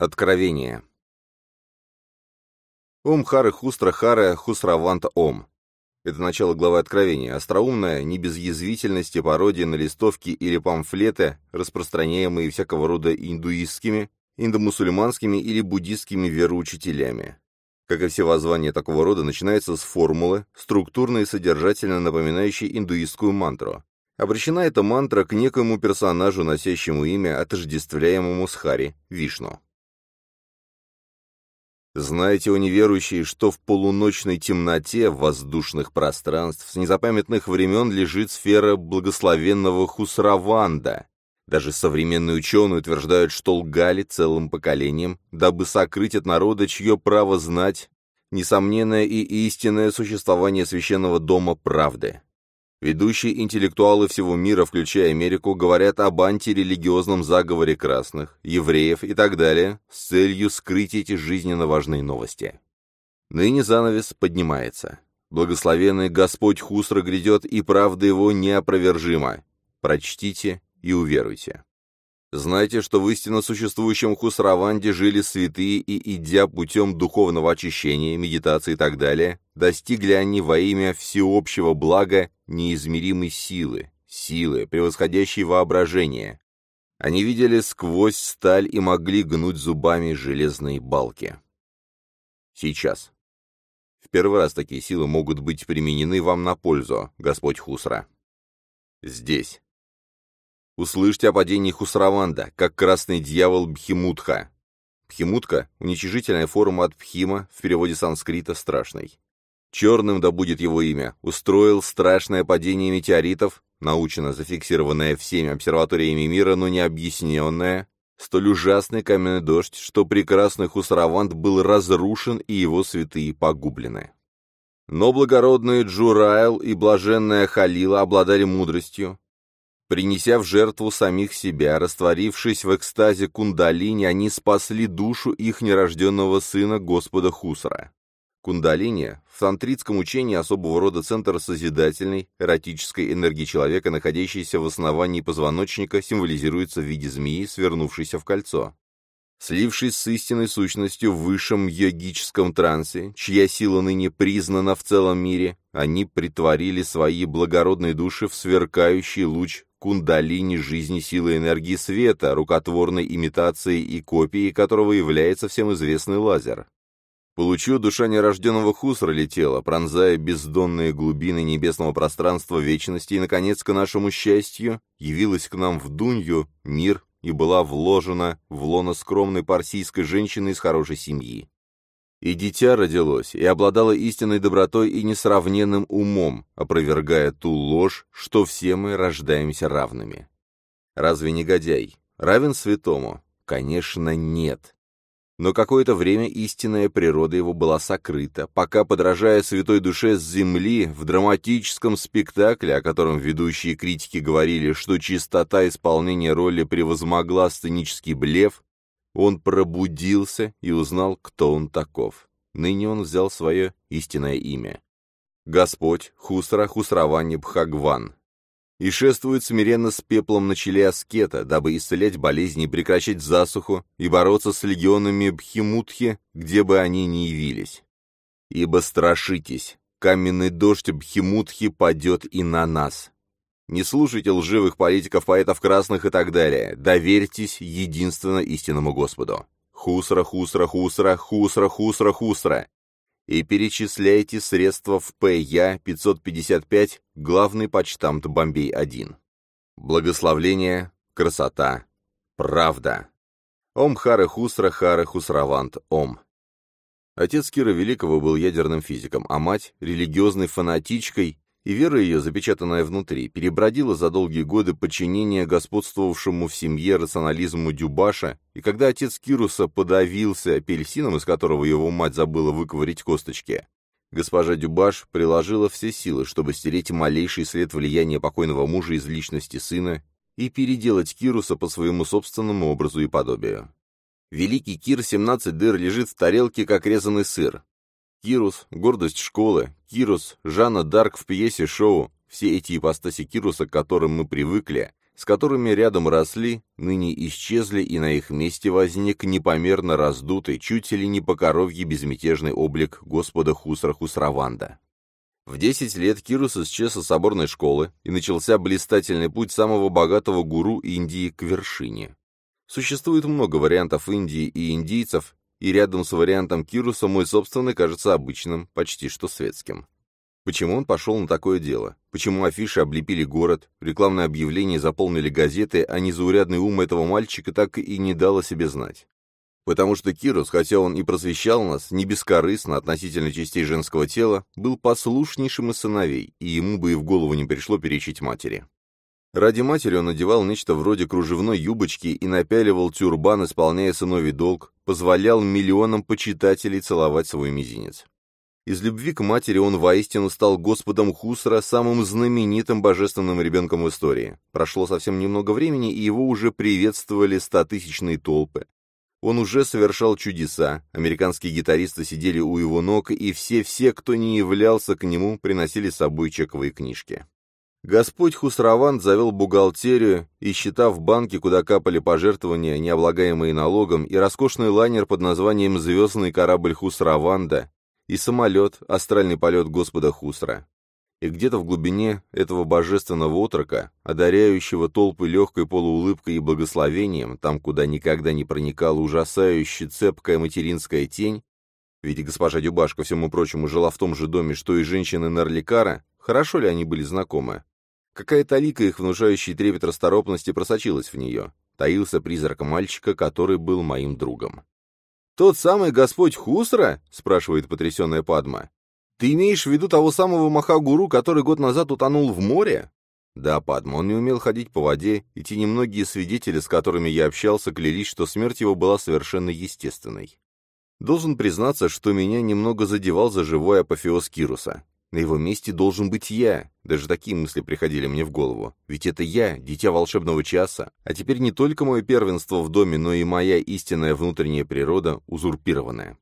Откровение. Ом Хары Хустра Хара Хусраванта Ом. Это начало главы Откровения, остроумная, не без язвительности пародия на листовки или памфлеты, распространяемые всякого рода индуистскими, индомусульманскими или буддистскими вероучителями. Как и все воззвания такого рода, начинается с формулы, структурно и содержательно напоминающей индуистскую мантру. Обращена эта мантра к некоему персонажу, носящему имя, отождествляемому с Хари, Вишну. Знаете, о неверующие, что в полуночной темноте воздушных пространств с незапамятных времен лежит сфера благословенного Хусраванда. Даже современные ученые утверждают, что лгали целым поколением, дабы сокрыть от народа, чье право знать несомненное и истинное существование священного дома правды. Ведущие интеллектуалы всего мира, включая Америку, говорят об антирелигиозном заговоре красных, евреев и так далее, с целью скрыть эти жизненно важные новости. Ныне занавес поднимается. Благословенный Господь Хусра грядет, и правда его неопровержима. Прочтите и уверуйте. Знайте, что в истинно существующем Хусраванде жили святые и, идя путем духовного очищения, медитации и так далее, достигли они во имя всеобщего блага неизмеримой силы, силы, превосходящей воображение. Они видели сквозь сталь и могли гнуть зубами железные балки. Сейчас. В первый раз такие силы могут быть применены вам на пользу, Господь Хусра. Здесь. Услышьте о падении Хусраванда, как красный дьявол Бхимутха. Бхимутка — уничижительная форма от Бхима, в переводе санскрита «страшный». Черным да будет его имя, устроил страшное падение метеоритов, научно зафиксированное всеми обсерваториями мира, но не объясненное, столь ужасный каменный дождь, что прекрасный Хусраванд был разрушен и его святые погублены. Но благородные Джурайл и блаженная Халила обладали мудростью, Принеся в жертву самих себя, растворившись в экстазе кундалини, они спасли душу их нерожденного сына Господа Хусра. Кундалини в тантритском учении особого рода центр созидательной, эротической энергии человека, находящейся в основании позвоночника, символизируется в виде змеи, свернувшейся в кольцо. Слившись с истинной сущностью в высшем йогическом трансе, чья сила ныне признана в целом мире, они притворили свои благородные души в сверкающий луч кундалини жизни силы энергии света, рукотворной имитацией и копией которого является всем известный лазер. Получу душа нерожденного Хусра летела, пронзая бездонные глубины небесного пространства вечности, и, наконец, к нашему счастью, явилась к нам в Дунью, мир, и была вложена в лоно скромной парсийской женщины из хорошей семьи. И дитя родилось, и обладало истинной добротой и несравненным умом, опровергая ту ложь, что все мы рождаемся равными. Разве негодяй равен святому? Конечно, нет. Но какое-то время истинная природа его была сокрыта, пока, подражая святой душе с земли, в драматическом спектакле, о котором ведущие критики говорили, что чистота исполнения роли превозмогла сценический блеф, он пробудился и узнал, кто он таков. Ныне он взял свое истинное имя. Господь Хусра Хусравани Бхагван. И шествует смиренно с пеплом на челе аскета, дабы исцелять болезни и прекращать засуху, и бороться с легионами Бхимутхи, где бы они ни явились. Ибо страшитесь, каменный дождь Бхимутхи падет и на нас. Не слушайте лживых политиков, поэтов красных и так далее. Доверьтесь единственно истинному Господу. Хусра, хусра, хусра, хусра, хусра, хусра. И перечисляйте средства в ПЯ 555, главный почтамт Бомбей-1. Благословление, красота, правда. Ом Хара Хусра Хара Хусравант Ом. Отец Кира Великого был ядерным физиком, а мать — религиозной фанатичкой и вера ее, запечатанная внутри, перебродила за долгие годы подчинения господствовавшему в семье рационализму Дюбаша, и когда отец Кируса подавился апельсином, из которого его мать забыла выковырить косточки, госпожа Дюбаш приложила все силы, чтобы стереть малейший след влияния покойного мужа из личности сына и переделать Кируса по своему собственному образу и подобию. Великий Кир 17 дыр лежит в тарелке, как резанный сыр, Кирус, гордость школы, Кирус, Жанна Дарк в пьесе шоу, все эти ипостаси Кируса, к которым мы привыкли, с которыми рядом росли, ныне исчезли, и на их месте возник непомерно раздутый, чуть ли не по коровье безмятежный облик Господа Хусра Хусраванда. В десять лет Кирус исчез из соборной школы, и начался блистательный путь самого богатого гуру Индии к вершине. Существует много вариантов Индии и индийцев, и рядом с вариантом Кируса мой собственный кажется обычным, почти что светским. Почему он пошел на такое дело? Почему афиши облепили город, рекламные объявления заполнили газеты, а незаурядный ум этого мальчика так и не дал о себе знать? Потому что Кирус, хотя он и просвещал нас, не бескорыстно относительно частей женского тела, был послушнейшим из сыновей, и ему бы и в голову не пришло перечить матери. Ради матери он надевал нечто вроде кружевной юбочки и напяливал тюрбан, исполняя сыновий долг, позволял миллионам почитателей целовать свой мизинец. Из любви к матери он воистину стал господом Хусра, самым знаменитым божественным ребенком в истории. Прошло совсем немного времени, и его уже приветствовали стотысячные толпы. Он уже совершал чудеса, американские гитаристы сидели у его ног, и все-все, кто не являлся к нему, приносили с собой чековые книжки. Господь Хусраван завел бухгалтерию, и счета в банке, куда капали пожертвования, не облагаемые налогом, и роскошный лайнер под названием «Звездный корабль Хусраванда», и самолет, астральный полет Господа Хусра. И где-то в глубине этого божественного отрока, одаряющего толпы легкой полуулыбкой и благословением, там, куда никогда не проникала ужасающе цепкая материнская тень, ведь госпожа Дюбаш, ко всему прочему, жила в том же доме, что и женщины Нарликара, хорошо ли они были знакомы? Какая-то лика их внушающий трепет расторопности просочилась в нее. Таился призрак мальчика, который был моим другом. «Тот самый Господь Хусра?» — спрашивает потрясенная Падма. «Ты имеешь в виду того самого Махагуру, который год назад утонул в море?» Да, Падма, он не умел ходить по воде, и те немногие свидетели, с которыми я общался, клялись, что смерть его была совершенно естественной. Должен признаться, что меня немного задевал за живой апофеоз Кируса. На его месте должен быть я. Даже такие мысли приходили мне в голову. Ведь это я, дитя волшебного часа. А теперь не только мое первенство в доме, но и моя истинная внутренняя природа узурпированная.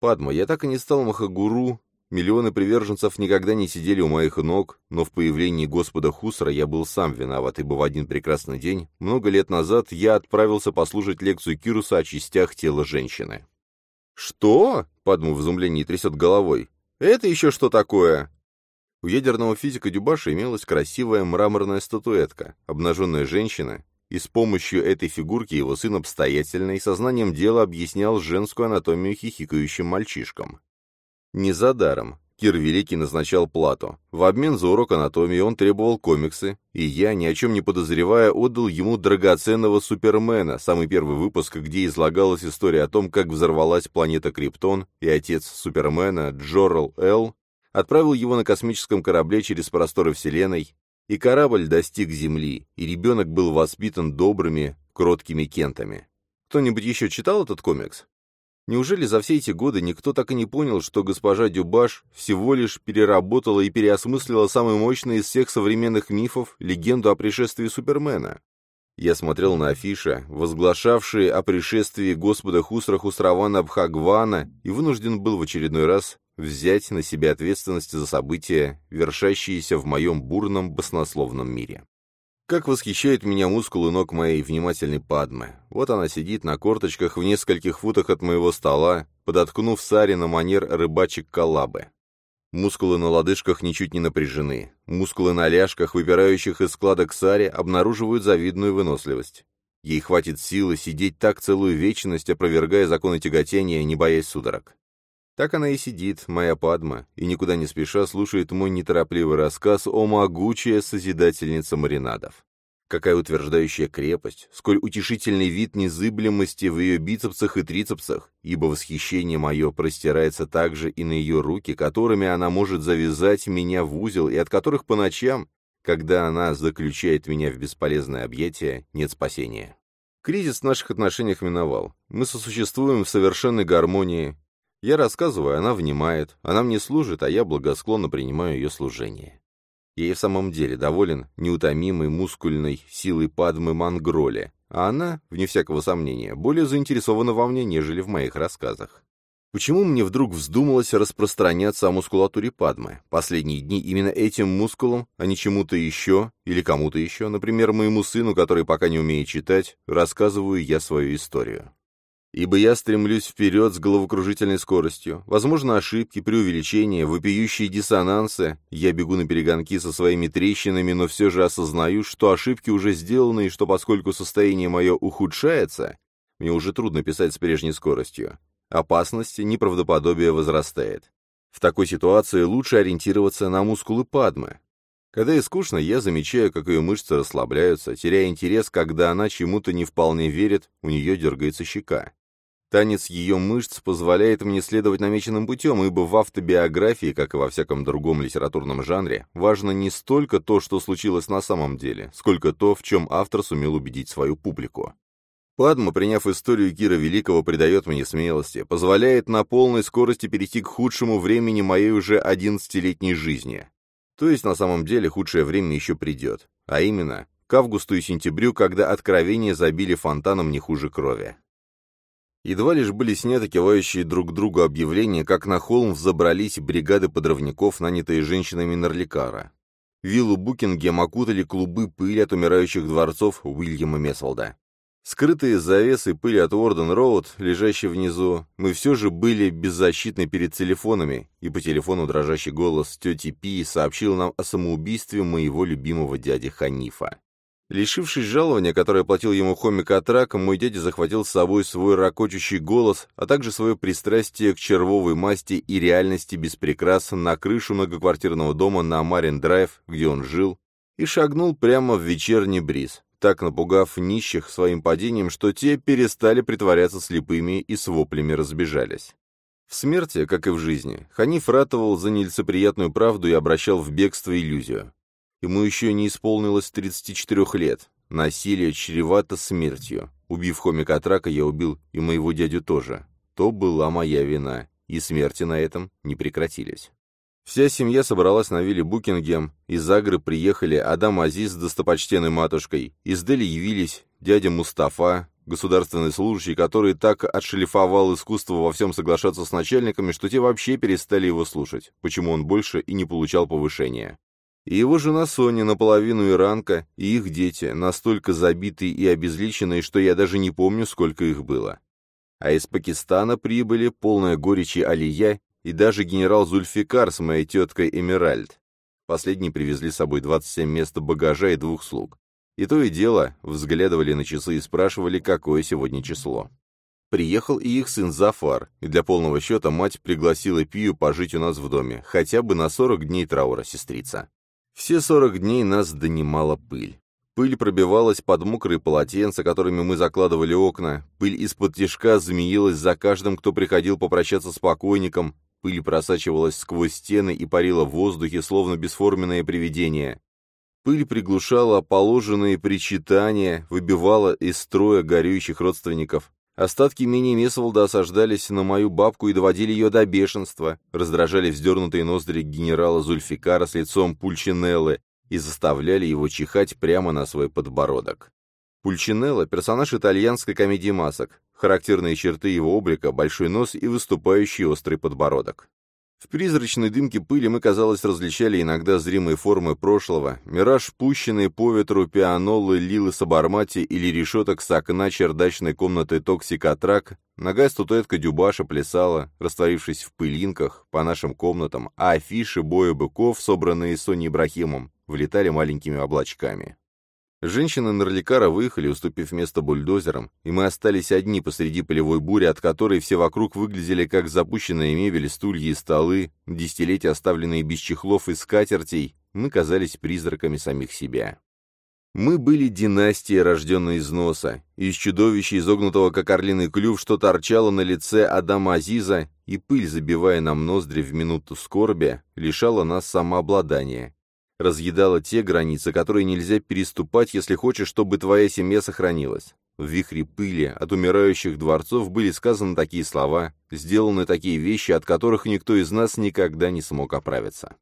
Падма, я так и не стал Махагуру. Миллионы приверженцев никогда не сидели у моих ног, но в появлении Господа Хусра я был сам виноват, ибо в один прекрасный день, много лет назад, я отправился послушать лекцию Кируса о частях тела женщины. «Что?» — Падма в изумлении трясет головой. Это еще что такое?» У ядерного физика Дюбаша имелась красивая мраморная статуэтка, обнаженная женщина, и с помощью этой фигурки его сын обстоятельно и сознанием дела объяснял женскую анатомию хихикающим мальчишкам. Не за даром. Кир Великий назначал плату. В обмен за урок анатомии он требовал комиксы, и я, ни о чем не подозревая, отдал ему драгоценного Супермена, самый первый выпуск, где излагалась история о том, как взорвалась планета Криптон, и отец Супермена, Джорал Эл, отправил его на космическом корабле через просторы Вселенной, и корабль достиг Земли, и ребенок был воспитан добрыми, кроткими кентами. Кто-нибудь еще читал этот комикс? Неужели за все эти годы никто так и не понял, что госпожа Дюбаш всего лишь переработала и переосмыслила самый мощный из всех современных мифов легенду о пришествии Супермена? Я смотрел на афиши, возглашавшие о пришествии Господа Хусра Хусравана Бхагвана, и вынужден был в очередной раз взять на себя ответственность за события, вершащиеся в моем бурном баснословном мире. Как восхищают меня мускулы ног моей внимательной падмы. Вот она сидит на корточках в нескольких футах от моего стола, подоткнув сари на манер рыбачек коллабы. Мускулы на лодыжках ничуть не напряжены. Мускулы на ляжках, выпирающих из складок сари, обнаруживают завидную выносливость. Ей хватит силы сидеть так целую вечность, опровергая законы тяготения, не боясь судорог. Так она и сидит, моя Падма, и никуда не спеша слушает мой неторопливый рассказ о могучая Созидательница маринадов. Какая утверждающая крепость, сколь утешительный вид незыблемости в ее бицепсах и трицепсах, ибо восхищение мое простирается также и на ее руки, которыми она может завязать меня в узел, и от которых по ночам, когда она заключает меня в бесполезное объятие, нет спасения. Кризис в наших отношениях миновал. Мы сосуществуем в совершенной гармонии, я рассказываю, она внимает, она мне служит, а я благосклонно принимаю ее служение. Я и в самом деле доволен неутомимой мускульной силой Падмы Мангроли, а она, вне всякого сомнения, более заинтересована во мне, нежели в моих рассказах. Почему мне вдруг вздумалось распространяться о мускулатуре Падмы? Последние дни именно этим мускулом, а не чему-то еще или кому-то еще, например, моему сыну, который пока не умеет читать, рассказываю я свою историю. Ибо я стремлюсь вперед с головокружительной скоростью. Возможно, ошибки, преувеличения, вопиющие диссонансы. Я бегу на перегонки со своими трещинами, но все же осознаю, что ошибки уже сделаны, и что поскольку состояние мое ухудшается, мне уже трудно писать с прежней скоростью. Опасность неправдоподобия возрастает. В такой ситуации лучше ориентироваться на мускулы падмы. Когда ей скучно, я замечаю, как ее мышцы расслабляются, теряя интерес, когда она чему-то не вполне верит, у нее дергается щека. Танец ее мышц позволяет мне следовать намеченным путем, ибо в автобиографии, как и во всяком другом литературном жанре, важно не столько то, что случилось на самом деле, сколько то, в чем автор сумел убедить свою публику. Падма, приняв историю Кира Великого, придает мне смелости, позволяет на полной скорости перейти к худшему времени моей уже одиннадцатилетней жизни. То есть, на самом деле, худшее время еще придет, а именно, к августу и сентябрю, когда откровения забили фонтаном не хуже крови. Едва лишь были сняты кивающие друг другу объявления, как на холм взобрались бригады подрывников, нанятые женщинами Нарликара. Виллу Букингем окутали клубы пыли от умирающих дворцов Уильяма Месволда. Скрытые завесы пыли от Уорден-Роуд, лежащей внизу, мы все же были беззащитны перед телефонами, и по телефону дрожащий голос тети Пи сообщил нам о самоубийстве моего любимого дяди Ханифа. Лишившись жалования, которое платил ему хомик Атрак, мой дядя захватил с собой свой ракочущий голос, а также свое пристрастие к червовой масти и реальности без прикрас на крышу многоквартирного дома на Марин-Драйв, где он жил, и шагнул прямо в вечерний бриз так напугав нищих своим падением, что те перестали притворяться слепыми и с воплями разбежались. В смерти, как и в жизни, Ханиф ратовал за нелицеприятную правду и обращал в бегство иллюзию. Ему еще не исполнилось 34 лет. Насилие чревато смертью. Убив хомика от рака, я убил и моего дядю тоже. То была моя вина, и смерти на этом не прекратились. Вся семья собралась на вилле Букингем, из Агры приехали Адам Азиз с достопочтенной матушкой, из Дели явились дядя Мустафа, государственный служащий, который так отшлифовал искусство во всем соглашаться с начальниками, что те вообще перестали его слушать, почему он больше и не получал повышения. И его жена Соня, наполовину иранка, и их дети, настолько забитые и обезличенные, что я даже не помню, сколько их было. А из Пакистана прибыли полная горечи Алия и даже генерал Зульфикар с моей теткой Эмеральд. Последние привезли с собой 27 мест багажа и двух слуг. И то и дело, взглядывали на часы и спрашивали, какое сегодня число. Приехал и их сын Зафар, и для полного счета мать пригласила Пию пожить у нас в доме, хотя бы на 40 дней траура сестрица. Все 40 дней нас донимала пыль. Пыль пробивалась под мокрые полотенца, которыми мы закладывали окна, пыль из-под тишка змеилась за каждым, кто приходил попрощаться с покойником, Пыль просачивалась сквозь стены и парила в воздухе, словно бесформенное привидение. Пыль приглушала положенные причитания, выбивала из строя горюющих родственников. Остатки мини Месволда осаждались на мою бабку и доводили ее до бешенства, раздражали вздернутые ноздри генерала Зульфикара с лицом Пульчинеллы и заставляли его чихать прямо на свой подбородок. Пульчинелло – персонаж итальянской комедии масок. Характерные черты его облика – большой нос и выступающий острый подбородок. В призрачной дымке пыли мы, казалось, различали иногда зримые формы прошлого, мираж, пущенный по ветру пианолы Лилы Сабармати или решеток с окна чердачной комнаты Токсикатрак, нога статуэтка Дюбаша плясала, растворившись в пылинках по нашим комнатам, а афиши боя быков, собранные Соней Ибрахимом, влетали маленькими облачками. Женщины Нарликара выехали, уступив место бульдозерам, и мы остались одни посреди пылевой бури, от которой все вокруг выглядели как запущенная мебель, стулья и столы, десятилетия оставленные без чехлов и скатертей, мы казались призраками самих себя. Мы были династией, рожденной из носа, из чудовища, изогнутого как орлиный клюв, что торчало на лице Адама Азиза, и пыль, забивая нам ноздри в минуту скорби, лишала нас самообладания, разъедала те границы, которые нельзя переступать, если хочешь, чтобы твоя семья сохранилась. В вихре пыли от умирающих дворцов были сказаны такие слова, сделаны такие вещи, от которых никто из нас никогда не смог оправиться.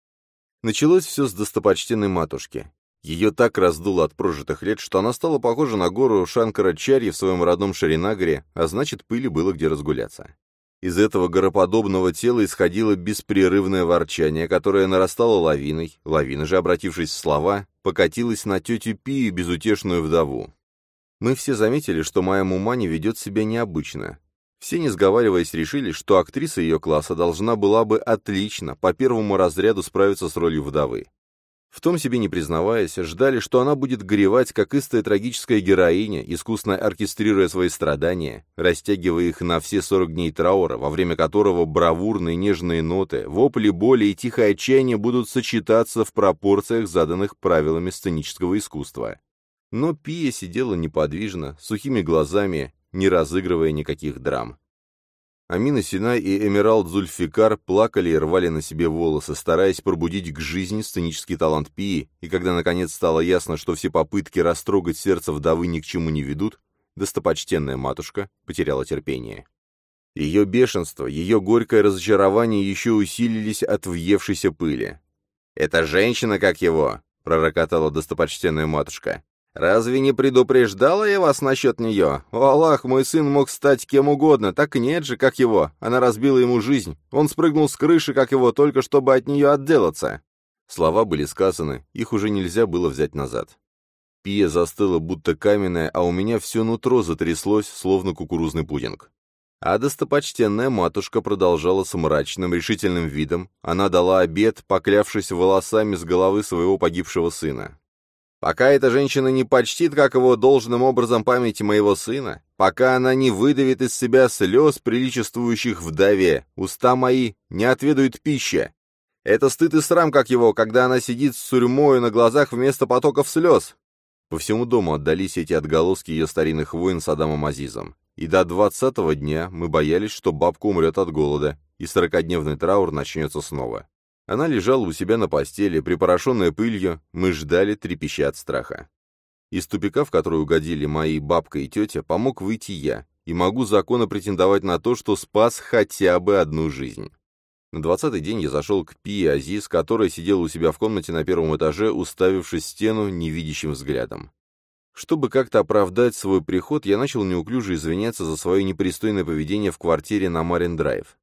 Началось все с достопочтенной матушки. Ее так раздуло от прожитых лет, что она стала похожа на гору Шанкара-Чарьи в своем родном Шаринагаре, а значит, пыли было где разгуляться. Из этого гороподобного тела исходило беспрерывное ворчание, которое нарастало лавиной. Лавина же, обратившись в слова, покатилась на тетю Пию, безутешную вдову. Мы все заметили, что моя Мумани ведет себя необычно. Все, не сговариваясь, решили, что актриса ее класса должна была бы отлично, по первому разряду справиться с ролью вдовы. В том себе не признаваясь, ждали, что она будет горевать, как истая трагическая героиня, искусно оркестрируя свои страдания, растягивая их на все сорок дней траура, во время которого бравурные нежные ноты, вопли боли и тихое отчаяние будут сочетаться в пропорциях, заданных правилами сценического искусства. Но Пия сидела неподвижно, сухими глазами, не разыгрывая никаких драм. Амина Синай и Эмиралд Зульфикар плакали и рвали на себе волосы, стараясь пробудить к жизни сценический талант Пии, и когда наконец стало ясно, что все попытки растрогать сердце вдовы ни к чему не ведут, достопочтенная матушка потеряла терпение. Ее бешенство, ее горькое разочарование еще усилились от въевшейся пыли. «Это женщина, как его!» — пророкотала достопочтенная матушка. «Разве не предупреждала я вас насчет нее? О, Аллах, мой сын мог стать кем угодно, так нет же, как его. Она разбила ему жизнь. Он спрыгнул с крыши, как его, только чтобы от нее отделаться». Слова были сказаны, их уже нельзя было взять назад. Пия застыла, будто каменная, а у меня все нутро затряслось, словно кукурузный пудинг. А достопочтенная матушка продолжала с мрачным, решительным видом. Она дала обед, поклявшись волосами с головы своего погибшего сына. Пока эта женщина не почтит, как его должным образом памяти моего сына, пока она не выдавит из себя слез, приличествующих вдове, уста мои не отведают пищи. Это стыд и срам, как его, когда она сидит с сурьмою на глазах вместо потоков слез. По всему дому отдались эти отголоски ее старинных войн с Адамом Азизом. И до двадцатого дня мы боялись, что бабка умрет от голода, и сорокодневный траур начнется снова. Она лежала у себя на постели, припорошенная пылью, мы ждали, трепеща от страха. Из тупика, в который угодили мои бабка и тетя, помог выйти я, и могу законно претендовать на то, что спас хотя бы одну жизнь. На двадцатый день я зашел к Пи Азиз, которая сидела у себя в комнате на первом этаже, уставившись стену невидящим взглядом. Чтобы как-то оправдать свой приход, я начал неуклюже извиняться за свое непристойное поведение в квартире на Марин-Драйв.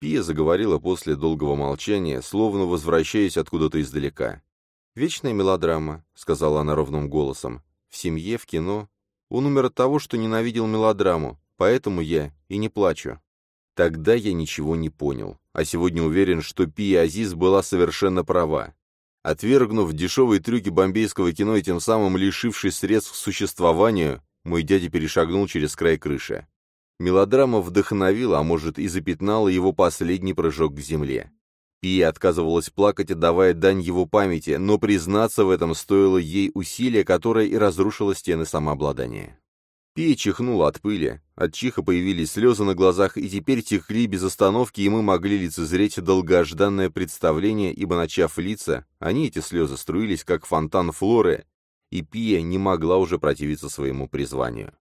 Пия заговорила после долгого молчания, словно возвращаясь откуда-то издалека. «Вечная мелодрама», — сказала она ровным голосом. «В семье, в кино. Он умер от того, что ненавидел мелодраму, поэтому я и не плачу». Тогда я ничего не понял, а сегодня уверен, что Пия Азиз была совершенно права. Отвергнув дешевые трюки бомбейского кино и тем самым лишившись средств к существованию, мой дядя перешагнул через край крыши. Мелодрама вдохновила, а может и запятнала его последний прыжок к земле. Пия отказывалась плакать, отдавая дань его памяти, но признаться в этом стоило ей усилия, которое и разрушило стены самообладания. Пия чихнула от пыли, от чиха появились слезы на глазах, и теперь текли без остановки, и мы могли лицезреть долгожданное представление, ибо, начав лица, они, эти слезы, струились, как фонтан флоры, и Пия не могла уже противиться своему призванию.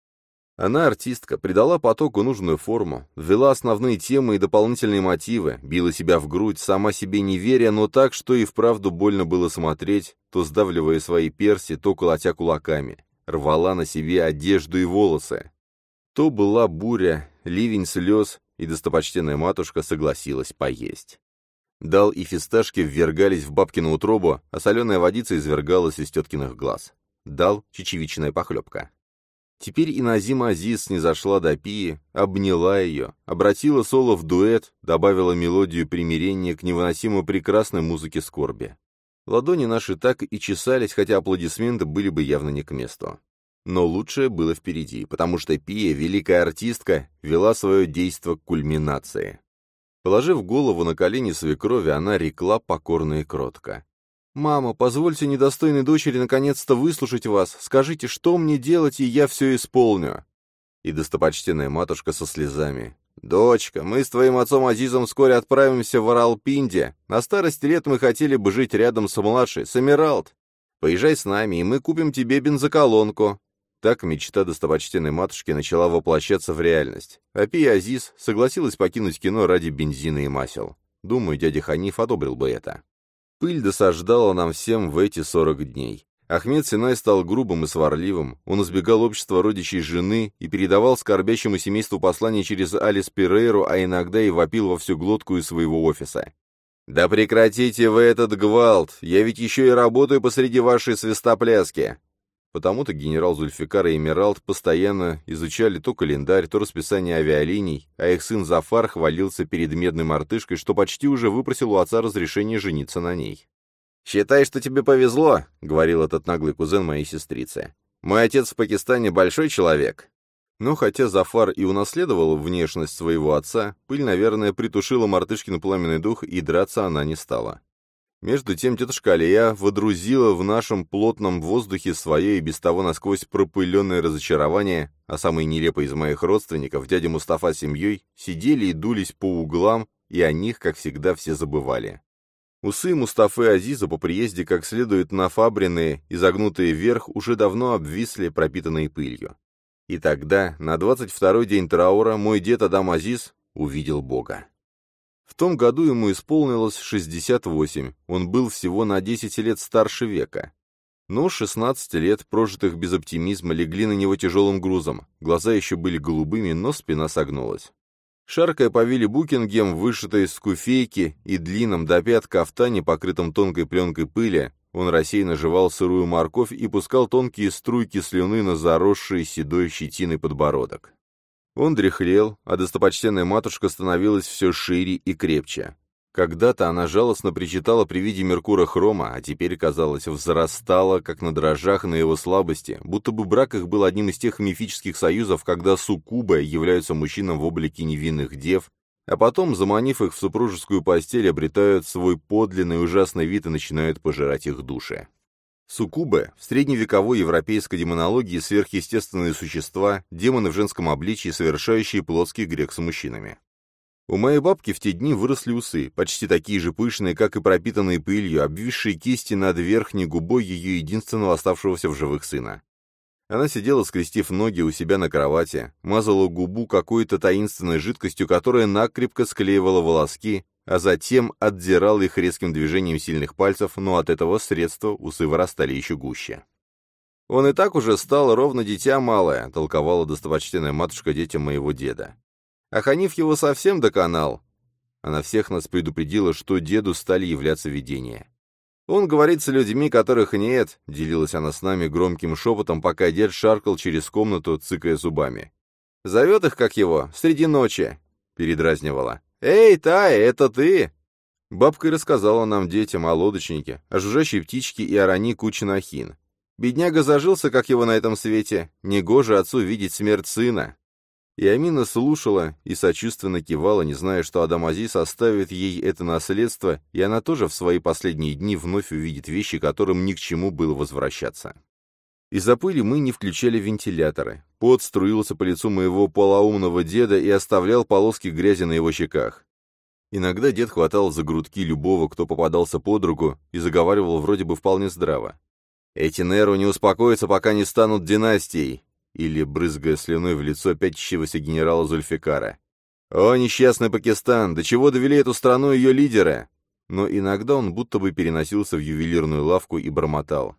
Она, артистка, придала потоку нужную форму, ввела основные темы и дополнительные мотивы, била себя в грудь, сама себе не веря, но так, что и вправду больно было смотреть, то сдавливая свои перси, то колотя кулаками, рвала на себе одежду и волосы. То была буря, ливень слез, и достопочтенная матушка согласилась поесть. Дал и фисташки ввергались в бабкину утробу, а соленая водица извергалась из теткиных глаз. Дал чечевичная похлебка. Теперь и Назима Азиз не зашла до Пии, обняла ее, обратила соло в дуэт, добавила мелодию примирения к невыносимо прекрасной музыке скорби. Ладони наши так и чесались, хотя аплодисменты были бы явно не к месту. Но лучшее было впереди, потому что Пия, великая артистка, вела свое действо к кульминации. Положив голову на колени свекрови, она рекла покорно и кротко. «Мама, позвольте недостойной дочери наконец-то выслушать вас. Скажите, что мне делать, и я все исполню». И достопочтенная матушка со слезами. «Дочка, мы с твоим отцом Азизом вскоре отправимся в Аралпинде. На старости лет мы хотели бы жить рядом с младшей, с Эмиралд. Поезжай с нами, и мы купим тебе бензоколонку». Так мечта достопочтенной матушки начала воплощаться в реальность. А Пия Азиз согласилась покинуть кино ради бензина и масел. Думаю, дядя Ханиф одобрил бы это. Пыль досаждала нам всем в эти сорок дней. Ахмед Синай стал грубым и сварливым, он избегал общества родичей жены и передавал скорбящему семейству послания через Алис Перейру, а иногда и вопил во всю глотку из своего офиса. «Да прекратите вы этот гвалт! Я ведь еще и работаю посреди вашей свистопляски!» Потому-то генерал Зульфикар и Эмиралд постоянно изучали то календарь, то расписание авиалиний, а их сын Зафар хвалился перед медной мартышкой, что почти уже выпросил у отца разрешение жениться на ней. «Считай, что тебе повезло», — говорил этот наглый кузен моей сестрицы. «Мой отец в Пакистане большой человек». Но хотя Зафар и унаследовал внешность своего отца, пыль, наверное, притушила мартышкин пламенный дух, и драться она не стала. Между тем тетушка Алия водрузила в нашем плотном воздухе свое и без того насквозь пропыленное разочарование, а самый нелепый из моих родственников, дядя Мустафа с семьей, сидели и дулись по углам, и о них, как всегда, все забывали. Усы Мустафы Азиза по приезде как следует нафабренные и загнутые вверх уже давно обвисли, пропитанные пылью. И тогда, на 22-й день траура, мой дед Адам Азиз увидел Бога. В том году ему исполнилось 68, он был всего на 10 лет старше века. Но 16 лет, прожитых без оптимизма, легли на него тяжелым грузом, глаза еще были голубыми, но спина согнулась. Шаркая по вилле Букингем, вышитой из скуфейки и длинном до пят кафтане, покрытом тонкой пленкой пыли, он рассеянно жевал сырую морковь и пускал тонкие струйки слюны на заросший седой щетиной подбородок. Он дряхлел, а достопочтенная матушка становилась все шире и крепче. Когда-то она жалостно причитала при виде Меркура Хрома, а теперь, казалось, взрастала, как на дрожжах на его слабости, будто бы брак их был одним из тех мифических союзов, когда суккубы являются мужчинам в облике невинных дев, а потом, заманив их в супружескую постель, обретают свой подлинный ужасный вид и начинают пожирать их души. Суккубы в средневековой европейской демонологии сверхъестественные существа, демоны в женском обличии, совершающие плотский грех с мужчинами. У моей бабки в те дни выросли усы, почти такие же пышные, как и пропитанные пылью, обвисшие кисти над верхней губой ее единственного оставшегося в живых сына. Она сидела, скрестив ноги у себя на кровати, мазала губу какой-то таинственной жидкостью, которая накрепко склеивала волоски, а затем отдирала их резким движением сильных пальцев, но от этого средства усы вырастали еще гуще. «Он и так уже стал ровно дитя малое», — толковала достопочтенная матушка детям моего деда. Оханив его совсем доконал. Она всех нас предупредила, что деду стали являться видения. Он говорит с людьми, которых нет, делилась она с нами громким шепотом, пока дед шаркал через комнату, цыкая зубами. Зовет их, как его, среди ночи, передразнивала. «Эй, Тая, это ты?» Бабка рассказала нам, детям, о лодочнике, о жужжащей птичке и о рани Кучинахин. Бедняга зажился, как его на этом свете. Негоже отцу видеть смерть сына. И Амина слушала и сочувственно кивала, не зная, что Адам Азиз оставит ей это наследство, и она тоже в свои последние дни вновь увидит вещи, которым ни к чему было возвращаться. Из-за пыли мы не включали вентиляторы. Пот струился по лицу моего полоумного деда и оставлял полоски грязи на его щеках. Иногда дед хватал за грудки любого, кто попадался под руку, и заговаривал вроде бы вполне здраво. «Эти Неру не успокоятся, пока не станут династией или, брызгая слюной в лицо пятящегося генерала Зульфикара. «О, несчастный Пакистан! До чего довели эту страну ее лидеры?» Но иногда он будто бы переносился в ювелирную лавку и бормотал.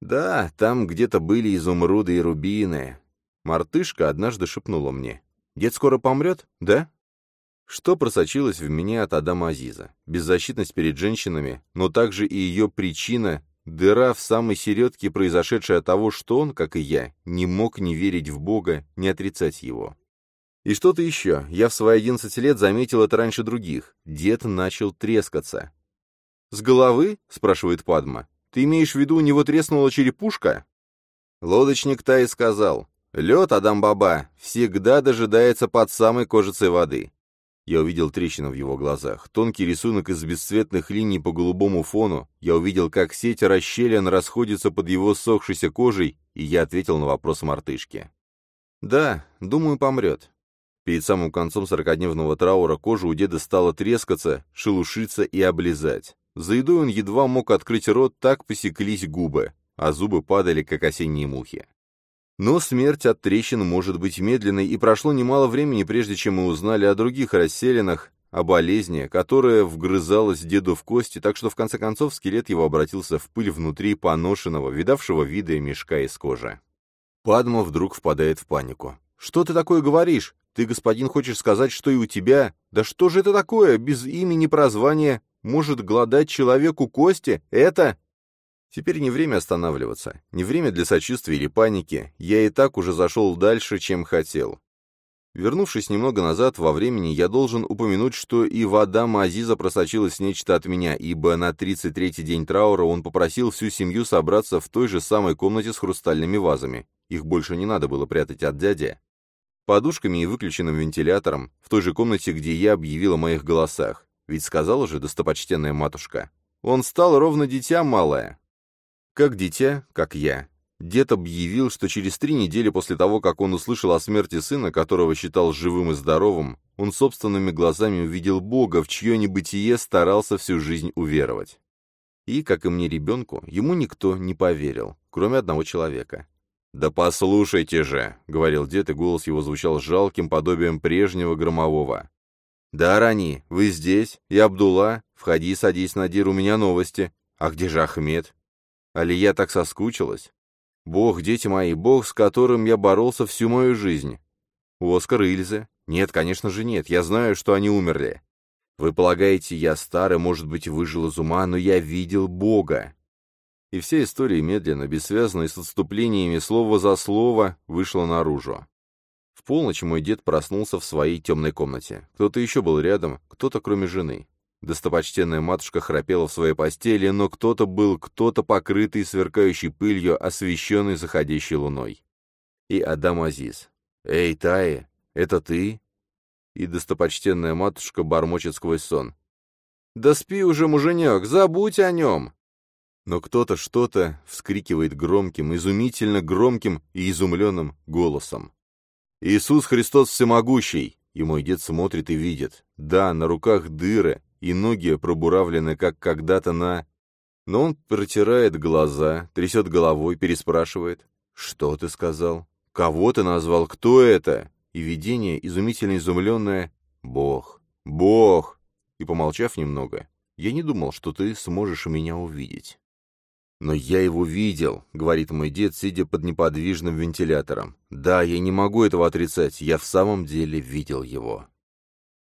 «Да, там где-то были изумруды и рубины». Мартышка однажды шепнула мне. «Дед скоро помрет, да?» Что просочилось в меня от Адама Азиза? Беззащитность перед женщинами, но также и ее причина Дыра в самой середке, произошедшая от того, что он, как и я, не мог не верить в Бога, не отрицать его. И что-то еще. Я в свои одиннадцать лет заметил это раньше других. Дед начал трескаться. «С головы?» — спрашивает Падма. «Ты имеешь в виду, у него треснула черепушка?» Лодочник Тай сказал. «Лед, Адам-баба, всегда дожидается под самой кожицей воды. Я увидел трещину в его глазах, тонкий рисунок из бесцветных линий по голубому фону. Я увидел, как сеть расщелин расходится под его сохшейся кожей, и я ответил на вопрос мартышки. «Да, думаю, помрет». Перед самым концом сорокодневного траура кожа у деда стала трескаться, шелушиться и облизать. За едой он едва мог открыть рот, так посеклись губы, а зубы падали, как осенние мухи. Но смерть от трещин может быть медленной, и прошло немало времени, прежде чем мы узнали о других расселенных, о болезни, которая вгрызалась деду в кости, так что в конце концов скелет его обратился в пыль внутри поношенного, видавшего вида мешка из кожи. Падма вдруг впадает в панику. «Что ты такое говоришь? Ты, господин, хочешь сказать, что и у тебя? Да что же это такое, без имени прозвания? Может гладать человеку кости? Это...» Теперь не время останавливаться, не время для сочувствия или паники, я и так уже зашел дальше, чем хотел. Вернувшись немного назад во времени, я должен упомянуть, что и в Адама Азиза просочилось нечто от меня, ибо на 33-й день траура он попросил всю семью собраться в той же самой комнате с хрустальными вазами. Их больше не надо было прятать от дяди. Подушками и выключенным вентилятором, в той же комнате, где я объявил о моих голосах. Ведь сказала же достопочтенная матушка. Он стал ровно дитя малое. Как дитя, как я. Дед объявил, что через три недели после того, как он услышал о смерти сына, которого считал живым и здоровым, он собственными глазами увидел Бога, в чье небытие старался всю жизнь уверовать. И, как и мне ребенку, ему никто не поверил, кроме одного человека. «Да послушайте же», — говорил дед, и голос его звучал жалким подобием прежнего громового. «Да, Рани, вы здесь? И Абдулла? Входи, садись, Надир, у меня новости. А где же Ахмед? Алия так соскучилась. Бог, дети мои, Бог, с которым я боролся всю мою жизнь. Оскар и Ильза? Нет, конечно же нет, я знаю, что они умерли. Вы полагаете, я старый, может быть, выжил из ума, но я видел Бога. И вся история медленно, бессвязно с отступлениями слово за слово вышла наружу. Полночь мой дед проснулся в своей темной комнате. Кто-то еще был рядом, кто-то кроме жены. Достопочтенная матушка храпела в своей постели, но кто-то был, кто-то покрытый сверкающей пылью, освещенный заходящей луной. И Адам Азиз. «Эй, Тая, это ты?» И достопочтенная матушка бормочет сквозь сон. «Да спи уже, муженек, забудь о нем!» Но кто-то что-то вскрикивает громким, изумительно громким и изумленным голосом. «Иисус Христос Всемогущий!» И мой дед смотрит и видит. Да, на руках дыры, и ноги пробуравлены, как когда-то на... Но он протирает глаза, трясет головой, переспрашивает. «Что ты сказал? Кого ты назвал? Кто это?» И видение, изумительно изумленное, «Бог! Бог!» И, помолчав немного, «Я не думал, что ты сможешь меня увидеть». «Но я его видел», — говорит мой дед, сидя под неподвижным вентилятором. «Да, я не могу этого отрицать, я в самом деле видел его».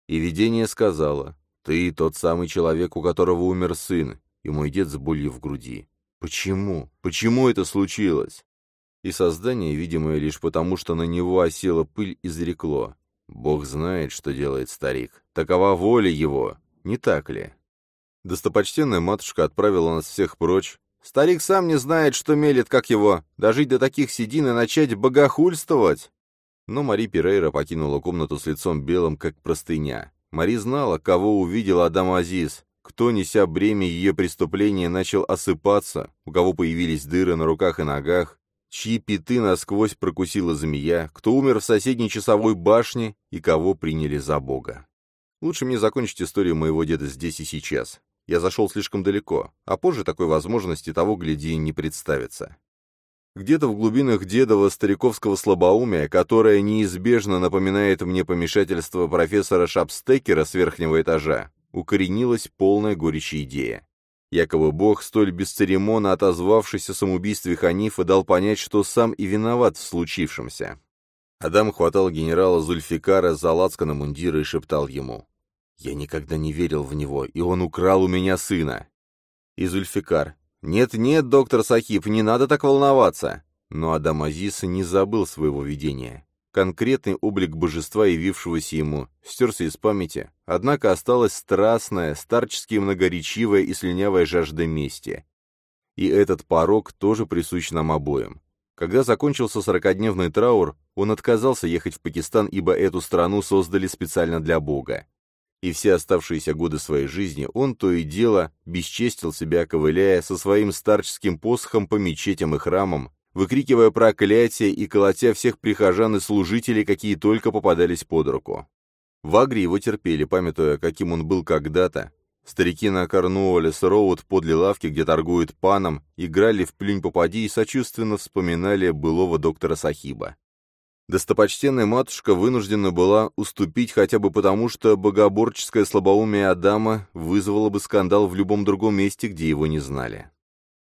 И видение сказала, «Ты тот самый человек, у которого умер сын», и мой дед с болью в груди. «Почему? Почему это случилось?» И создание, видимое лишь потому, что на него осела пыль, изрекло. «Бог знает, что делает старик. Такова воля его. Не так ли?» Достопочтенная матушка отправила нас всех прочь. «Старик сам не знает, что мелет, как его. Дожить до таких седин и начать богохульствовать!» Но Мари Перейра покинула комнату с лицом белым, как простыня. Мари знала, кого увидел Адам Азиз, кто, неся бремя ее преступления, начал осыпаться, у кого появились дыры на руках и ногах, чьи пяты насквозь прокусила змея, кто умер в соседней часовой башне и кого приняли за бога. Лучше мне закончить историю моего деда здесь и сейчас. Я зашел слишком далеко, а позже такой возможности того, гляди, не представится. Где-то в глубинах дедова стариковского слабоумия, которое неизбежно напоминает мне помешательство профессора Шапстекера с верхнего этажа, укоренилась полная горечи идея. Якобы Бог, столь бесцеремонно отозвавшийся о самоубийстве Ханифа, дал понять, что сам и виноват в случившемся. Адам хватал генерала Зульфикара за лацкана мундира и шептал ему. «Я никогда не верил в него, и он украл у меня сына». И Зульфикар, «Нет-нет, доктор Сахиб, не надо так волноваться!» Но Адам Азис не забыл своего видения. Конкретный облик божества, явившегося ему, стерся из памяти, однако осталась страстная, старчески многоречивая и слюнявая жажда мести. И этот порог тоже присущ нам обоим. Когда закончился сорокодневный траур, он отказался ехать в Пакистан, ибо эту страну создали специально для Бога и все оставшиеся годы своей жизни он то и дело бесчестил себя, ковыляя со своим старческим посохом по мечетям и храмам, выкрикивая проклятия и колотя всех прихожан и служителей, какие только попадались под руку. В Агре его терпели, памятуя, каким он был когда-то. Старики на Корнуоллес-Роуд подле лавки, где торгуют паном, играли в плюнь-попади и сочувственно вспоминали былого доктора Сахиба. Достопочтенная матушка вынуждена была уступить хотя бы потому, что богоборческое слабоумие Адама вызвало бы скандал в любом другом месте, где его не знали.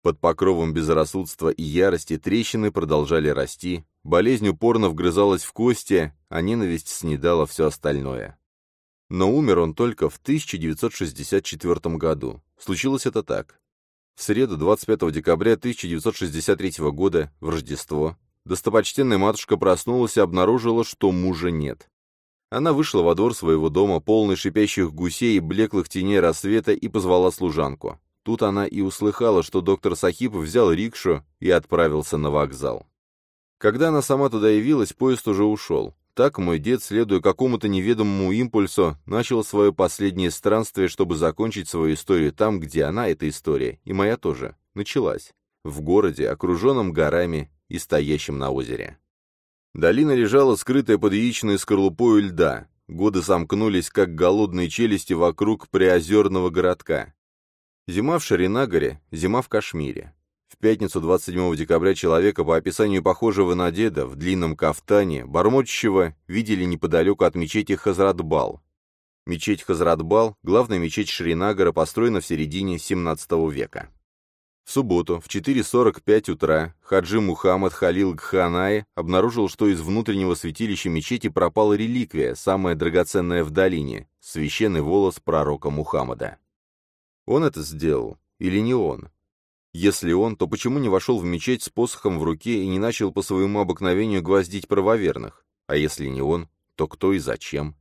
Под покровом безрассудства и ярости трещины продолжали расти, болезнь упорно вгрызалась в кости, а ненависть снедала все остальное. Но умер он только в 1964 году. Случилось это так. В среду 25 декабря 1963 года, в Рождество, достопочтенная матушка проснулась и обнаружила, что мужа нет. Она вышла во двор своего дома, полный шипящих гусей и блеклых теней рассвета, и позвала служанку. Тут она и услыхала, что доктор Сахип взял рикшу и отправился на вокзал. Когда она сама туда явилась, поезд уже ушел. Так мой дед, следуя какому-то неведомому импульсу, начал свое последнее странствие, чтобы закончить свою историю там, где она, эта история, и моя тоже, началась. В городе, окруженном горами и стоящем на озере. Долина лежала скрытая под яичной скорлупой льда. Годы сомкнулись, как голодные челюсти вокруг приозерного городка. Зима в Шаринагоре, зима в Кашмире. В пятницу 27 декабря человека, по описанию похожего на деда, в длинном кафтане, бормочущего, видели неподалеку от мечети Хазратбал. Мечеть Хазратбал, главная мечеть Шринагара, построена в середине 17 века. В субботу в 4.45 утра Хаджи Мухаммад Халил Гханай обнаружил, что из внутреннего святилища мечети пропала реликвия, самая драгоценная в долине, священный волос пророка Мухаммада. Он это сделал или не он? Если он, то почему не вошел в мечеть с посохом в руке и не начал по своему обыкновению гвоздить правоверных? А если не он, то кто и зачем?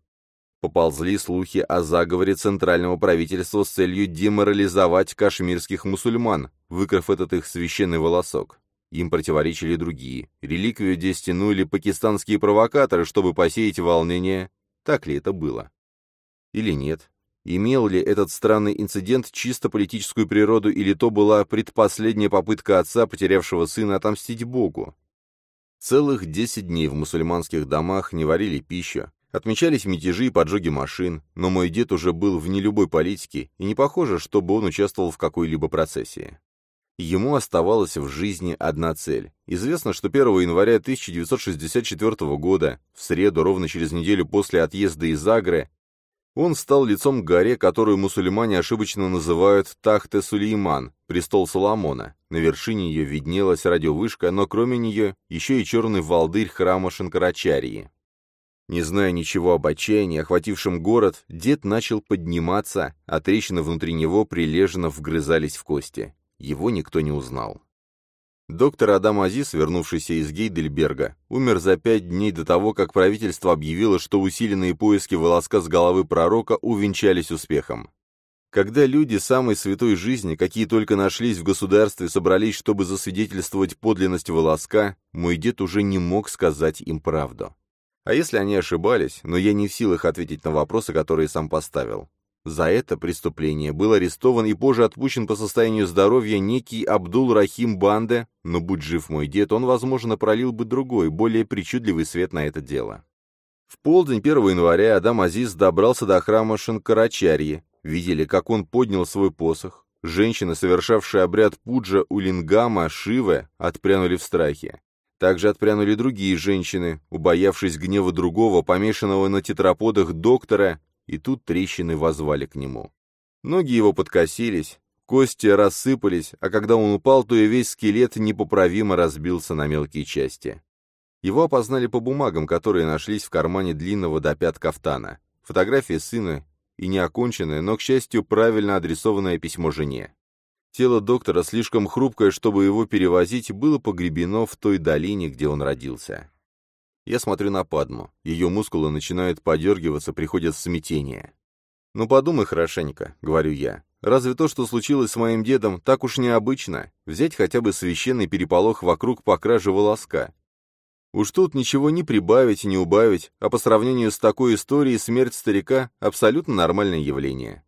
Поползли слухи о заговоре центрального правительства с целью деморализовать кашмирских мусульман, выкрав этот их священный волосок. Им противоречили другие. Реликвию здесь пакистанские провокаторы, чтобы посеять волнение. Так ли это было? Или нет? Имел ли этот странный инцидент чисто политическую природу, или то была предпоследняя попытка отца, потерявшего сына, отомстить Богу? Целых десять дней в мусульманских домах не варили пищу, отмечались мятежи и поджоги машин, но мой дед уже был в нелюбой политике, и не похоже, чтобы он участвовал в какой-либо процессии. Ему оставалась в жизни одна цель. Известно, что 1 января 1964 года, в среду, ровно через неделю после отъезда из Агры, он стал лицом к горе, которую мусульмане ошибочно называют Тахте-Сулейман, престол Соломона. На вершине ее виднелась радиовышка, но кроме нее еще и черный валдырь храма Шанкарачарии. Не зная ничего об отчаянии, охватившем город, дед начал подниматься, а трещины внутри него прилежно вгрызались в кости. Его никто не узнал. Доктор Адам Азиз, вернувшийся из Гейдельберга, умер за пять дней до того, как правительство объявило, что усиленные поиски волоска с головы пророка увенчались успехом. Когда люди самой святой жизни, какие только нашлись в государстве, собрались, чтобы засвидетельствовать подлинность волоска, мой дед уже не мог сказать им правду. А если они ошибались, но я не в силах ответить на вопросы, которые сам поставил. За это преступление был арестован и позже отпущен по состоянию здоровья некий Абдул-Рахим Банде, но будь жив мой дед, он, возможно, пролил бы другой, более причудливый свет на это дело. В полдень 1 января Адам Азиз добрался до храма Шанкарачарьи. Видели, как он поднял свой посох. Женщины, совершавшие обряд пуджа у лингама Шивы, отпрянули в страхе. Также отпрянули другие женщины, убоявшись гнева другого, помешанного на тетраподах доктора, и тут трещины возвали к нему. Ноги его подкосились, кости рассыпались, а когда он упал, то и весь скелет непоправимо разбился на мелкие части. Его опознали по бумагам, которые нашлись в кармане длинного до пят кафтана. Фотография сына и неоконченное, но, к счастью, правильно адресованное письмо жене. Тело доктора, слишком хрупкое, чтобы его перевозить, было погребено в той долине, где он родился. Я смотрю на Падму. Ее мускулы начинают подергиваться, приходят в смятение. «Ну подумай хорошенько», — говорю я. «Разве то, что случилось с моим дедом, так уж необычно? Взять хотя бы священный переполох вокруг по краже волоска. Уж тут ничего не прибавить, не убавить, а по сравнению с такой историей смерть старика — абсолютно нормальное явление.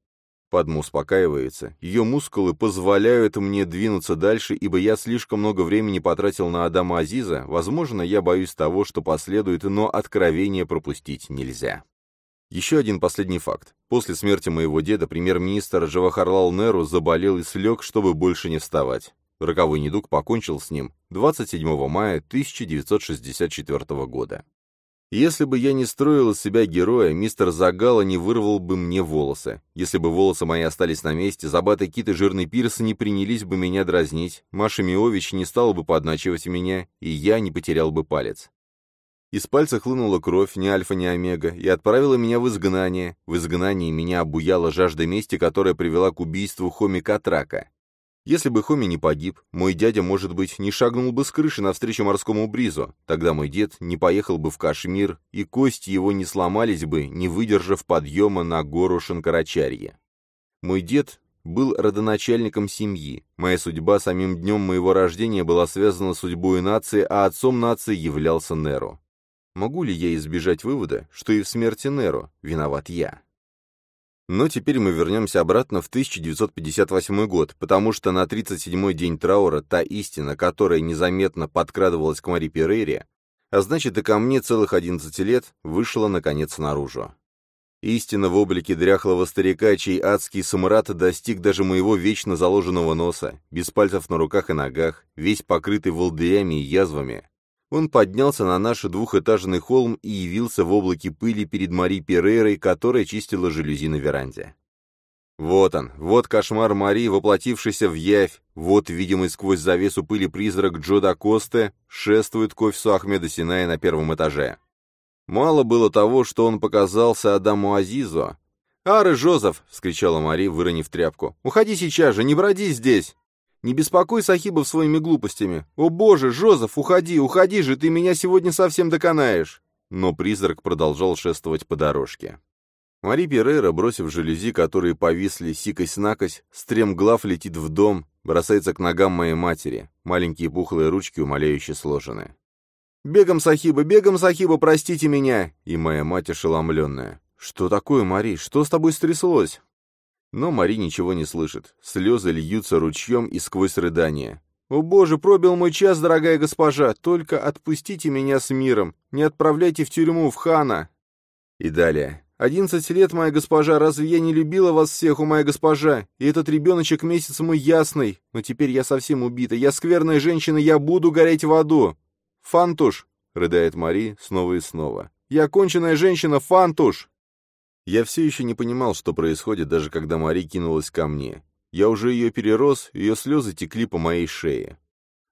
Падма успокаивается. Ее мускулы позволяют мне двинуться дальше, ибо я слишком много времени потратил на Адама Азиза. Возможно, я боюсь того, что последует, но откровение пропустить нельзя. Еще один последний факт. После смерти моего деда премьер-министр Джавахарлал Неру заболел и слег, чтобы больше не вставать. Роковой недуг покончил с ним 27 мая 1964 года. Если бы я не строил из себя героя, мистер Загала не вырвал бы мне волосы. Если бы волосы мои остались на месте, Забатый Кит и Жирный Пирс не принялись бы меня дразнить, Маша Миович не стала бы подначивать меня, и я не потерял бы палец. Из пальца хлынула кровь, ни альфа, ни омега, и отправила меня в изгнание. В изгнании меня обуяла жажда мести, которая привела к убийству Хоми Катрака. Если бы Хоми не погиб, мой дядя, может быть, не шагнул бы с крыши навстречу морскому бризу, тогда мой дед не поехал бы в Кашмир, и кости его не сломались бы, не выдержав подъема на гору Шанкарачарье. Мой дед был родоначальником семьи. Моя судьба самим днем моего рождения была связана с судьбой нации, а отцом нации являлся Неру. Могу ли я избежать вывода, что и в смерти Неру виноват я? Но теперь мы вернемся обратно в 1958 год, потому что на 37-й день траура та истина, которая незаметно подкрадывалась к Мари Перейре, а значит и ко мне целых 11 лет, вышла наконец наружу. Истина в облике дряхлого старика, чей адский самурат достиг даже моего вечно заложенного носа, без пальцев на руках и ногах, весь покрытый волдырями и язвами, он поднялся на наш двухэтажный холм и явился в облаке пыли перед Мари Перейрой, которая чистила жалюзи на веранде. Вот он, вот кошмар Мари, воплотившийся в явь, вот, видимый сквозь завесу пыли призрак Джода Косте, шествует к офису Ахмеда Синая на первом этаже. Мало было того, что он показался Адаму Азизу. «Ары, Жозеф!» — вскричала Мари, выронив тряпку. «Уходи сейчас же, не броди здесь!» Не беспокой Сахибов своими глупостями. О боже, Жозеф, уходи, уходи же, ты меня сегодня совсем доконаешь. Но призрак продолжал шествовать по дорожке. Мари Перейра, бросив жалюзи, которые повисли сикось-накось, стремглав летит в дом, бросается к ногам моей матери. Маленькие пухлые ручки умоляюще сложены. «Бегом, Сахиба, бегом, Сахиба, простите меня!» И моя мать ошеломленная. «Что такое, Мари? Что с тобой стряслось?» Но Мари ничего не слышит. Слезы льются ручьем и сквозь рыдания. «О боже, пробил мой час, дорогая госпожа! Только отпустите меня с миром! Не отправляйте в тюрьму, в хана!» И далее. «Одиннадцать лет, моя госпожа, разве я не любила вас всех, у моя госпожа? И этот ребеночек месяц мой ясный, но теперь я совсем убита. Я скверная женщина, я буду гореть в аду!» «Фантуш!» — рыдает Мари снова и снова. «Я конченая женщина, Фантуш!» Я все еще не понимал, что происходит, даже когда Мари кинулась ко мне. Я уже ее перерос, ее слезы текли по моей шее.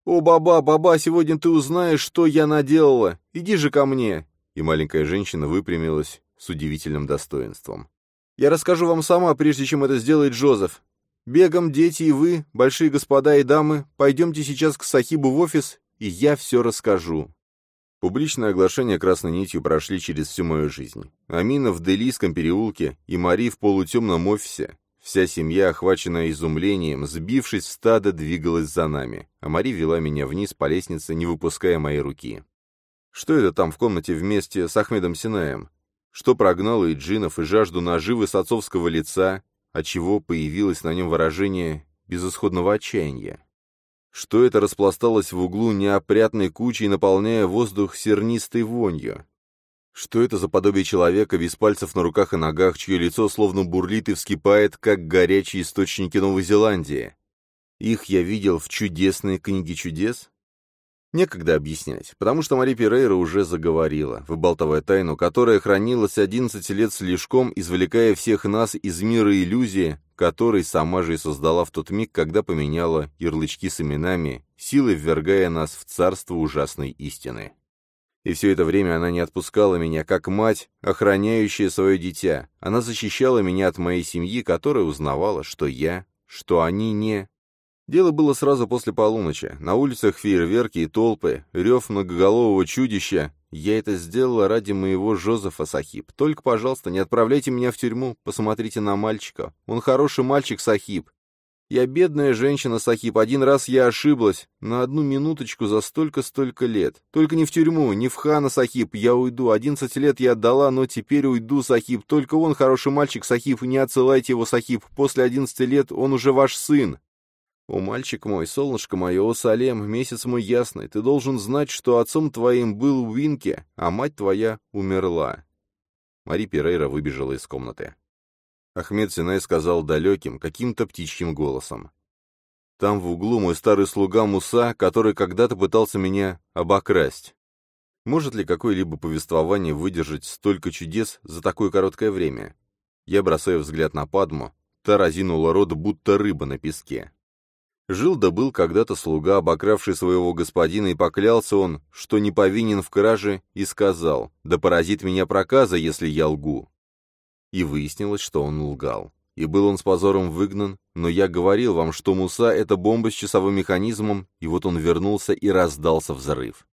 «О, баба, баба, сегодня ты узнаешь, что я наделала! Иди же ко мне!» И маленькая женщина выпрямилась с удивительным достоинством. «Я расскажу вам сама, прежде чем это сделает Джозеф. Бегом, дети и вы, большие господа и дамы, пойдемте сейчас к Сахибу в офис, и я все расскажу». Публичное оглашение красной нитью прошли через всю мою жизнь. Амина в Делийском переулке и Мари в полутемном офисе. Вся семья, охваченная изумлением, сбившись в стадо, двигалась за нами, а Мари вела меня вниз по лестнице, не выпуская моей руки. Что это там в комнате вместе с Ахмедом Синаем? Что прогнало и джинов, и жажду наживы с отцовского лица, отчего появилось на нем выражение безысходного отчаяния? Что это распласталось в углу неопрятной кучей, наполняя воздух сернистой вонью. Что это за подобие человека без пальцев на руках и ногах, чье лицо словно бурлит и вскипает, как горячие источники Новой Зеландии? Их я видел в чудесной книге чудес? Некогда объяснять, потому что Мари Перейра уже заговорила, выбалтывая тайну, которая хранилась 11 лет слишком, извлекая всех нас из мира иллюзии, который сама же и создала в тот миг, когда поменяла ярлычки с именами, силой ввергая нас в царство ужасной истины. И все это время она не отпускала меня, как мать, охраняющая свое дитя. Она защищала меня от моей семьи, которая узнавала, что я, что они не... Дело было сразу после полуночи. На улицах фейерверки и толпы, рев многоголового чудища. Я это сделала ради моего Жозефа Сахиб. Только, пожалуйста, не отправляйте меня в тюрьму. Посмотрите на мальчика. Он хороший мальчик, Сахиб. Я бедная женщина, Сахиб. Один раз я ошиблась. На одну минуточку за столько-столько лет. Только не в тюрьму, не в хана, Сахиб. Я уйду. Одиннадцать лет я отдала, но теперь уйду, Сахиб. Только он хороший мальчик, Сахиб. Не отсылайте его, Сахиб. После одиннадцати лет он уже ваш сын. «О, мальчик мой, солнышко мое, о, Салем, месяц мой ясный, ты должен знать, что отцом твоим был Уинке, а мать твоя умерла». Мари Перейра выбежала из комнаты. Ахмед Синай сказал далеким, каким-то птичьим голосом. Там в углу мой старый слуга Муса, который когда-то пытался меня обокрасть. Может ли какое-либо повествование выдержать столько чудес за такое короткое время? Я бросаю взгляд на Падму, та разинула рот, будто рыба на песке. Жил да был когда-то слуга, обокравший своего господина, и поклялся он, что не повинен в краже, и сказал, да поразит меня проказа, если я лгу. И выяснилось, что он лгал. И был он с позором выгнан, но я говорил вам, что Муса — это бомба с часовым механизмом, и вот он вернулся и раздался взрыв.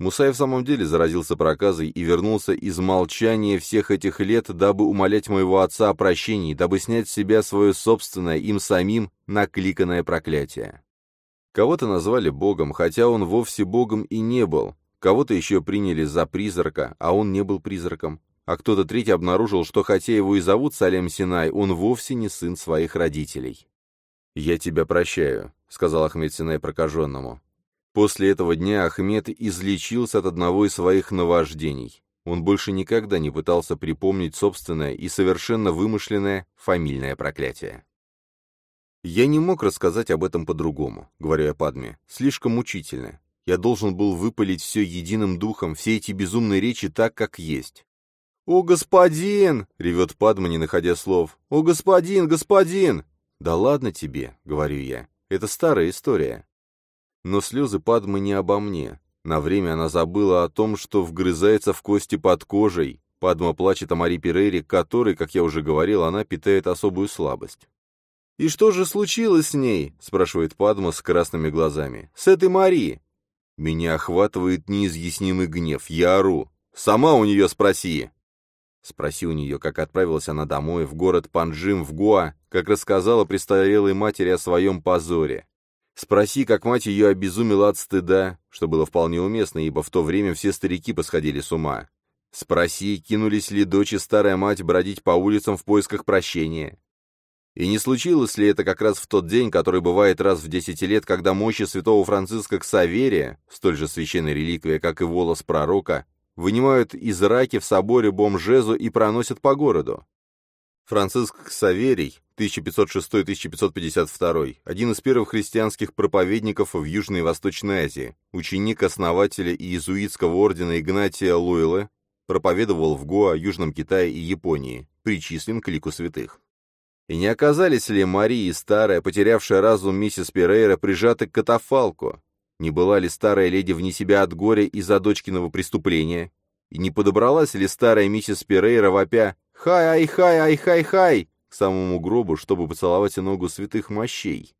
Муса в самом деле заразился проказой и вернулся из молчания всех этих лет, дабы умолять моего отца о прощении, дабы снять с себя свое собственное, им самим, накликанное проклятие. Кого-то назвали богом, хотя он вовсе богом и не был. Кого-то еще приняли за призрака, а он не был призраком а кто-то третий обнаружил, что хотя его и зовут Салем Синай, он вовсе не сын своих родителей. «Я тебя прощаю», — сказал Ахмед Синай прокаженному. После этого дня Ахмед излечился от одного из своих наваждений. Он больше никогда не пытался припомнить собственное и совершенно вымышленное фамильное проклятие. «Я не мог рассказать об этом по-другому», — говорю я Падме. «Слишком мучительно. Я должен был выпалить все единым духом, все эти безумные речи так, как есть. «О, господин!» — ревет Падма, не находя слов. «О, господин, господин!» «Да ладно тебе», — говорю я. «Это старая история». Но слезы Падмы не обо мне. На время она забыла о том, что вгрызается в кости под кожей. Падма плачет о Мари Перейре, которой, как я уже говорил, она питает особую слабость. «И что же случилось с ней?» — спрашивает Падма с красными глазами. «С этой Мари?» Меня охватывает неизъяснимый гнев. Я ору. «Сама у нее спроси!» Спроси у нее, как отправилась она домой, в город Панджим, в Гуа, как рассказала престарелой матери о своем позоре. Спроси, как мать ее обезумела от стыда, что было вполне уместно, ибо в то время все старики посходили с ума. Спроси, кинулись ли дочь и старая мать бродить по улицам в поисках прощения. И не случилось ли это как раз в тот день, который бывает раз в десять лет, когда мощи святого Франциска Ксаверия, столь же священная реликвия, как и волос пророка, вынимают из раки в соборе бомжезу и проносят по городу. Франциск Саверий, 1506-1552, один из первых христианских проповедников в Южной и Восточной Азии, ученик основателя иезуитского ордена Игнатия Луэлла, проповедовал в Гоа, Южном Китае и Японии, причислен к лику святых. И не оказались ли Мария, старая, потерявшая разум миссис Перейра, прижаты к катафалку, не была ли старая леди вне себя от горя из-за дочкиного преступления? И не подобралась ли старая миссис Перейра вопя «Хай-ай-хай-ай-хай-хай» к самому гробу, чтобы поцеловать ногу святых мощей?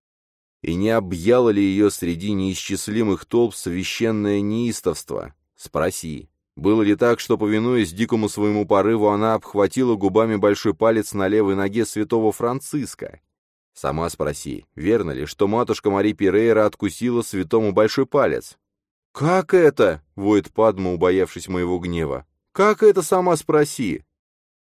И не объяло ли ее среди неисчислимых толп священное неистовство? Спроси. Было ли так, что, повинуясь дикому своему порыву, она обхватила губами большой палец на левой ноге святого Франциска? Сама спроси, верно ли, что матушка Мари Перейра откусила святому большой палец? «Как это?» — воет Падма, убоявшись моего гнева. «Как это сама спроси?»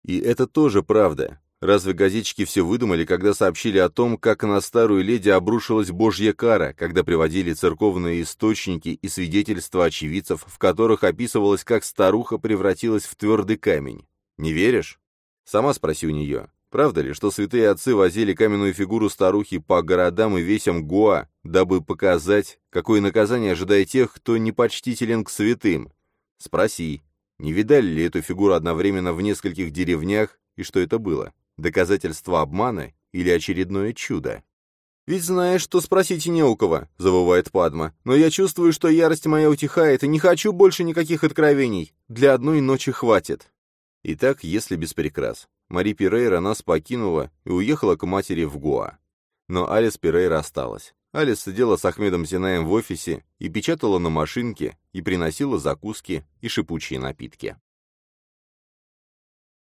И это тоже правда. Разве газетчики все выдумали, когда сообщили о том, как на старую леди обрушилась божья кара, когда приводили церковные источники и свидетельства очевидцев, в которых описывалось, как старуха превратилась в твердый камень? Не веришь? Сама спроси у нее. Правда ли, что святые отцы возили каменную фигуру старухи по городам и весям Гоа, дабы показать, какое наказание ожидает тех, кто непочтителен к святым? Спроси, не видали ли эту фигуру одновременно в нескольких деревнях, и что это было? Доказательство обмана или очередное чудо? «Ведь знаешь, что спросить не у кого», — завывает Падма. «Но я чувствую, что ярость моя утихает, и не хочу больше никаких откровений. Для одной ночи хватит». Итак, если без прикрас. Мари Пирейра нас покинула и уехала к матери в Гоа. Но Алис Пирейра осталась. Алис сидела с Ахмедом Синаем в офисе и печатала на машинке, и приносила закуски и шипучие напитки.